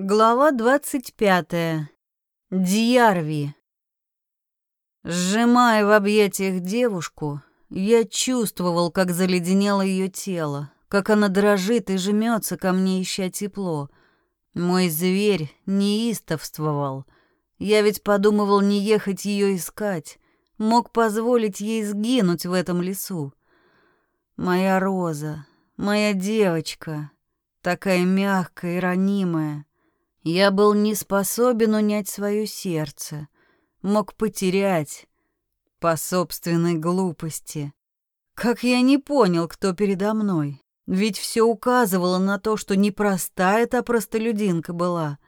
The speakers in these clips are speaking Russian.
Глава двадцать пятая. Дьярви. Сжимая в объятиях девушку, я чувствовал, как заледенело ее тело, как она дрожит и жмется ко мне, ища тепло. Мой зверь неистовствовал. Я ведь подумывал не ехать ее искать, мог позволить ей сгинуть в этом лесу. Моя роза, моя девочка, такая мягкая и ранимая — я был не способен унять свое сердце, мог потерять по собственной глупости. Как я не понял, кто передо мной. Ведь все указывало на то, что не простая та простолюдинка была.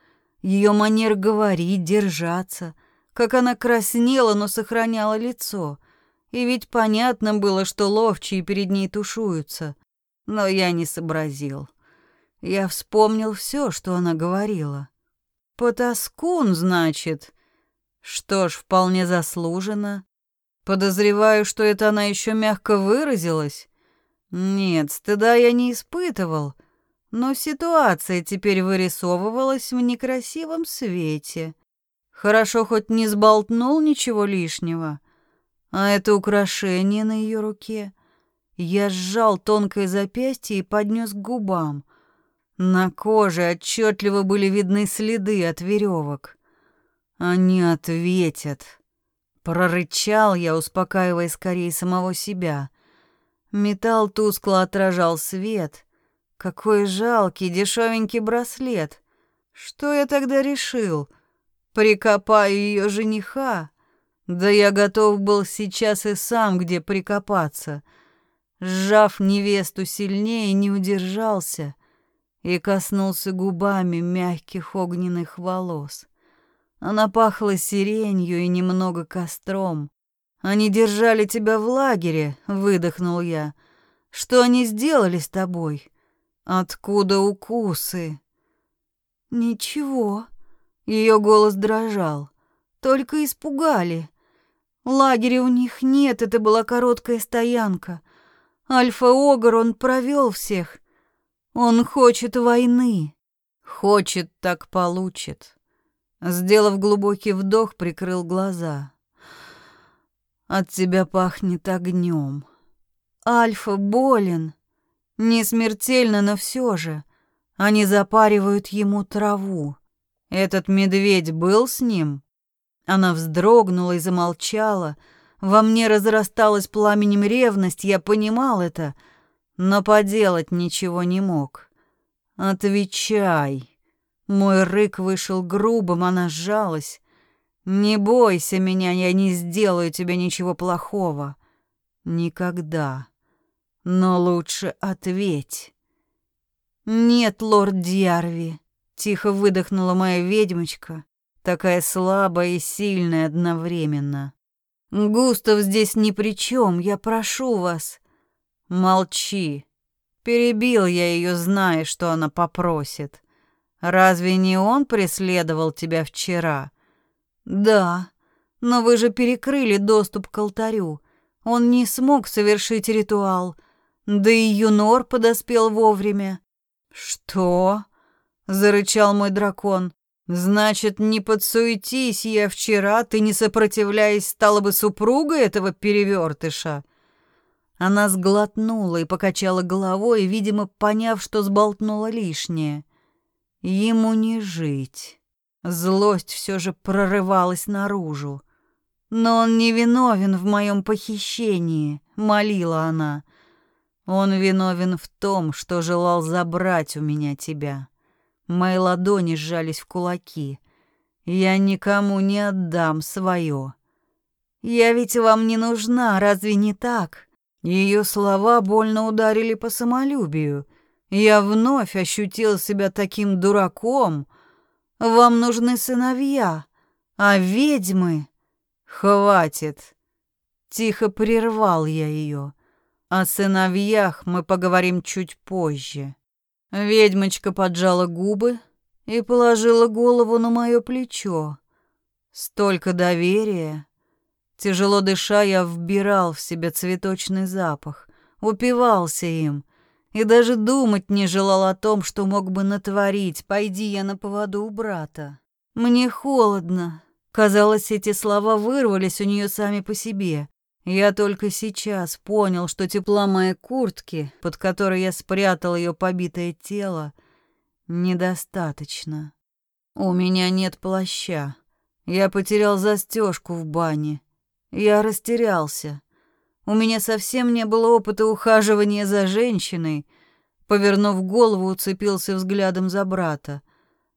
Ее манер говорить, держаться, как она краснела, но сохраняла лицо. И ведь понятно было, что ловчие перед ней тушуются. Но я не сообразил. Я вспомнил все, что она говорила. Потаскун, значит. Что ж, вполне заслуженно. Подозреваю, что это она еще мягко выразилась. Нет, стыда я не испытывал, но ситуация теперь вырисовывалась в некрасивом свете. Хорошо хоть не сболтнул ничего лишнего. А это украшение на ее руке. Я сжал тонкое запястье и поднес к губам. На коже отчетливо были видны следы от веревок. Они ответят. Прорычал я, успокаивая скорее самого себя. Металл тускло отражал свет. Какой жалкий, дешевенький браслет. Что я тогда решил? Прикопаю ее жениха? Да я готов был сейчас и сам где прикопаться. Сжав невесту сильнее, не удержался — и коснулся губами мягких огненных волос. Она пахла сиренью и немного костром. Они держали тебя в лагере, выдохнул я. Что они сделали с тобой? Откуда укусы? Ничего. Ее голос дрожал. Только испугали. Лагеря у них нет, это была короткая стоянка. Альфа-Огр он провел всех. Он хочет войны. Хочет, так получит. Сделав глубокий вдох, прикрыл глаза. От тебя пахнет огнем. Альфа болен. Не смертельно, но все же. Они запаривают ему траву. Этот медведь был с ним? Она вздрогнула и замолчала. Во мне разрасталась пламенем ревность, я понимал это — но поделать ничего не мог. «Отвечай!» Мой рык вышел грубым, она сжалась. «Не бойся меня, я не сделаю тебе ничего плохого. Никогда. Но лучше ответь». «Нет, лорд Дьярви», — тихо выдохнула моя ведьмочка, такая слабая и сильная одновременно. «Густав здесь ни при чем, я прошу вас. Молчи. Перебил я ее, зная, что она попросит. Разве не он преследовал тебя вчера? Да, но вы же перекрыли доступ к алтарю. Он не смог совершить ритуал. Да и Юнор подоспел вовремя. Что? зарычал мой дракон. Значит, не подсуетись я вчера, ты не сопротивляясь стала бы супругой этого перевертыша. Она сглотнула и покачала головой, видимо, поняв, что сболтнула лишнее. Ему не жить. Злость все же прорывалась наружу. «Но он не виновен в моем похищении», — молила она. «Он виновен в том, что желал забрать у меня тебя». Мои ладони сжались в кулаки. «Я никому не отдам свое». «Я ведь вам не нужна, разве не так?» Ее слова больно ударили по самолюбию. Я вновь ощутил себя таким дураком. Вам нужны сыновья, а ведьмы... Хватит. Тихо прервал я ее. О сыновьях мы поговорим чуть позже. Ведьмочка поджала губы и положила голову на мое плечо. Столько доверия. Тяжело дыша, я вбирал в себя цветочный запах, упивался им. и даже думать не желал о том, что мог бы натворить, пойди я на поводу у брата. Мне холодно. Казалось, эти слова вырвались у нее сами по себе. Я только сейчас понял, что тепла моей куртки, под которой я спрятал ее побитое тело, недостаточно. У меня нет плаща. Я потерял застежку в бане. Я растерялся. У меня совсем не было опыта ухаживания за женщиной. Повернув голову, уцепился взглядом за брата.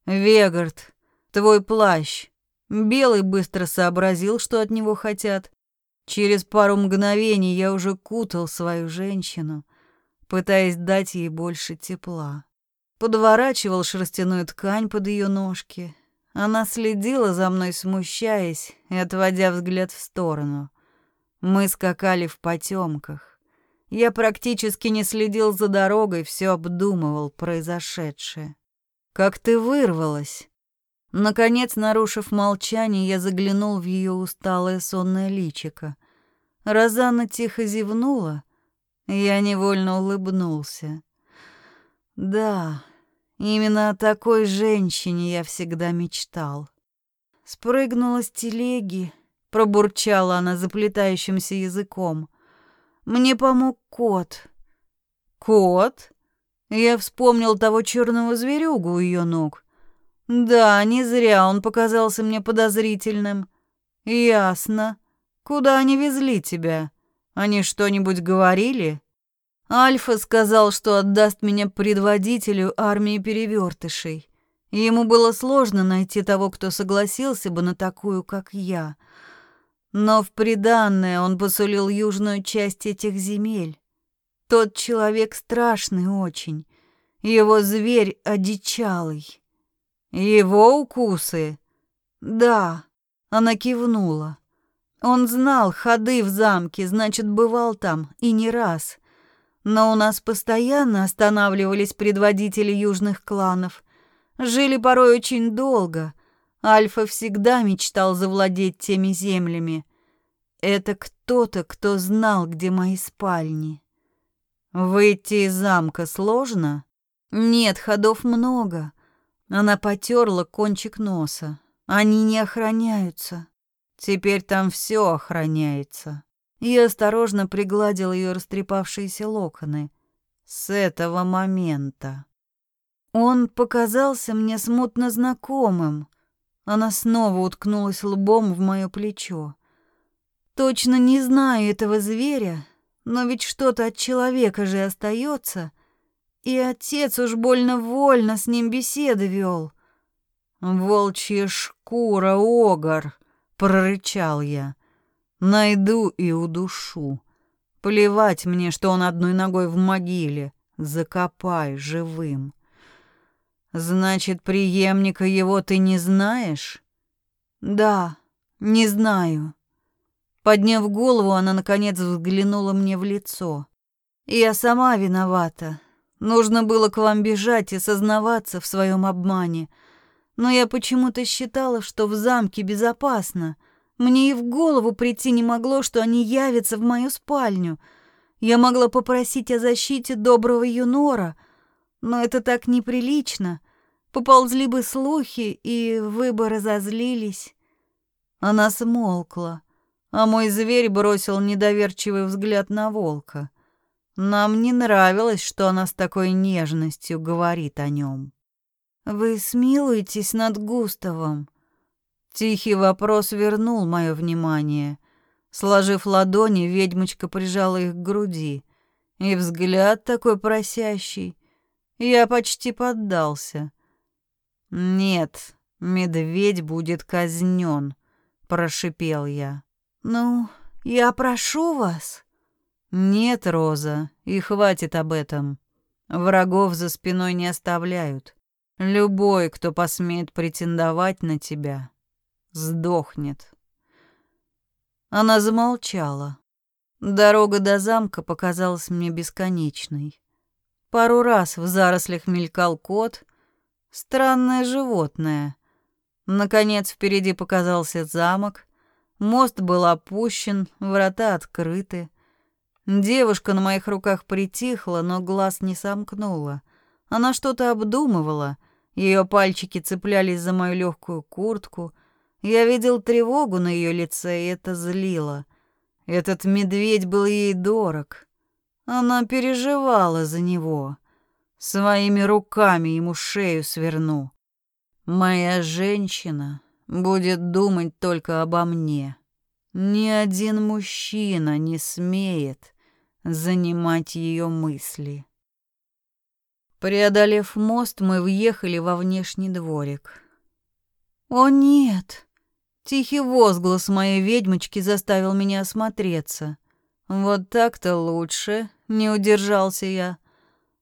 «Вегард, твой плащ». Белый быстро сообразил, что от него хотят. Через пару мгновений я уже кутал свою женщину, пытаясь дать ей больше тепла. Подворачивал шерстяную ткань под ее ножки. Она следила за мной, смущаясь и отводя взгляд в сторону. Мы скакали в потемках. Я практически не следил за дорогой, все обдумывал произошедшее. «Как ты вырвалась?» Наконец, нарушив молчание, я заглянул в ее усталое сонное личико. Розанна тихо зевнула, я невольно улыбнулся. Да, именно о такой женщине я всегда мечтал. Спрыгнула с телеги, пробурчала она заплетающимся языком. Мне помог кот. Кот? Я вспомнил того черного зверюгу у ее ног. Да, не зря он показался мне подозрительным. Ясно. Куда они везли тебя? Они что-нибудь говорили? Альфа сказал, что отдаст меня предводителю армии перевертышей. Ему было сложно найти того, кто согласился бы на такую, как я. Но в приданное он посулил южную часть этих земель. Тот человек страшный очень. Его зверь одичалый. Его укусы? Да, она кивнула. Он знал ходы в замке, значит, бывал там и не раз. Но у нас постоянно останавливались предводители южных кланов. Жили порой очень долго — Альфа всегда мечтал завладеть теми землями. Это кто-то, кто знал, где мои спальни. Выйти из замка сложно? Нет, ходов много. Она потерла кончик носа. Они не охраняются. Теперь там все охраняется. Я осторожно пригладил ее растрепавшиеся локоны. С этого момента. Он показался мне смутно знакомым. Она снова уткнулась лбом в мое плечо. Точно не знаю этого зверя, но ведь что-то от человека же остается. И отец уж больно вольно с ним беседы вел. «Волчья шкура, огар!» — прорычал я. «Найду и удушу. Плевать мне, что он одной ногой в могиле. Закопай живым». Значит, преемника его ты не знаешь? Да, не знаю. Подняв голову, она наконец взглянула мне в лицо. Я сама виновата. Нужно было к вам бежать и сознаваться в своем обмане. Но я почему-то считала, что в замке безопасно. Мне и в голову прийти не могло, что они явятся в мою спальню. Я могла попросить о защите доброго юнора, но это так неприлично. Поползли бы слухи, и вы бы разозлились. Она смолкла, а мой зверь бросил недоверчивый взгляд на волка. Нам не нравилось, что она с такой нежностью говорит о нем. «Вы смилуетесь над Густавом?» Тихий вопрос вернул мое внимание. Сложив ладони, ведьмочка прижала их к груди. И взгляд такой просящий. Я почти поддался. «Нет, медведь будет казнен», — прошипел я. «Ну, я прошу вас». «Нет, Роза, и хватит об этом. Врагов за спиной не оставляют. Любой, кто посмеет претендовать на тебя, сдохнет». Она замолчала. Дорога до замка показалась мне бесконечной. Пару раз в зарослях мелькал кот — Странное животное. Наконец впереди показался замок. Мост был опущен, врата открыты. Девушка на моих руках притихла, но глаз не сомкнула. Она что-то обдумывала. Ее пальчики цеплялись за мою легкую куртку. Я видел тревогу на ее лице, и это злило. Этот медведь был ей дорог. Она переживала за него. Своими руками ему шею сверну. Моя женщина будет думать только обо мне. Ни один мужчина не смеет занимать ее мысли. Преодолев мост, мы въехали во внешний дворик. «О, нет!» Тихий возглас моей ведьмочки заставил меня осмотреться. «Вот так-то лучше», — не удержался я.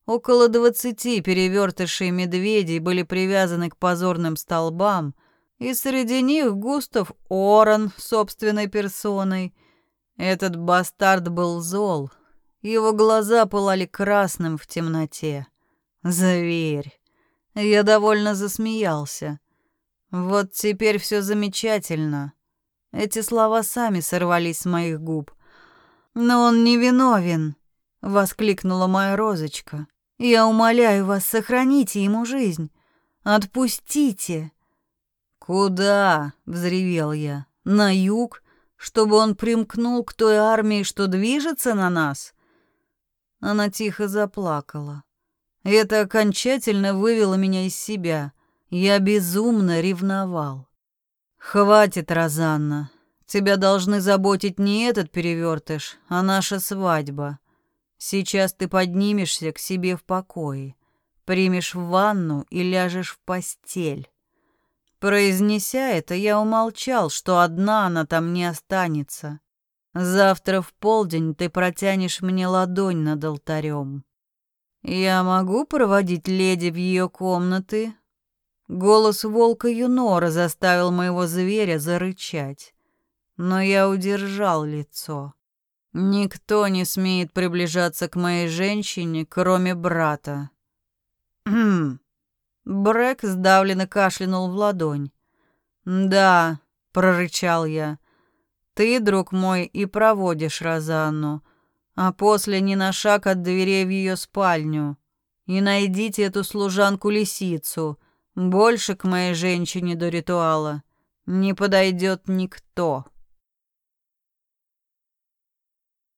Около двадцати перевертышей медведей были привязаны к позорным столбам, и среди них Густав Оран собственной персоной. Этот бастард был зол. Его глаза пылали красным в темноте. Зверь. Я довольно засмеялся. Вот теперь все замечательно. Эти слова сами сорвались с моих губ. Но он не виновен, воскликнула моя розочка. Я умоляю вас, сохраните ему жизнь. Отпустите. Куда? взревел я. На юг, чтобы он примкнул к той армии, что движется на нас. Она тихо заплакала. Это окончательно вывело меня из себя. Я безумно ревновал. Хватит, Розанна. Тебя должны заботить не этот перевертыш, а наша свадьба. Сейчас ты поднимешься к себе в покое, примешь ванну и ляжешь в постель. Произнеся это, я умолчал, что одна она там не останется. Завтра в полдень ты протянешь мне ладонь над алтарем. «Я могу проводить леди в ее комнаты?» Голос волка Юнора заставил моего зверя зарычать. Но я удержал лицо. Никто не смеет приближаться к моей женщине, кроме брата. Хм. Брэк сдавленно кашлянул в ладонь. «Да», — прорычал я, — «ты, друг мой, и проводишь Розанну, а после ни на шаг от дверей в ее спальню. И найдите эту служанку-лисицу. Больше к моей женщине до ритуала не подойдет никто.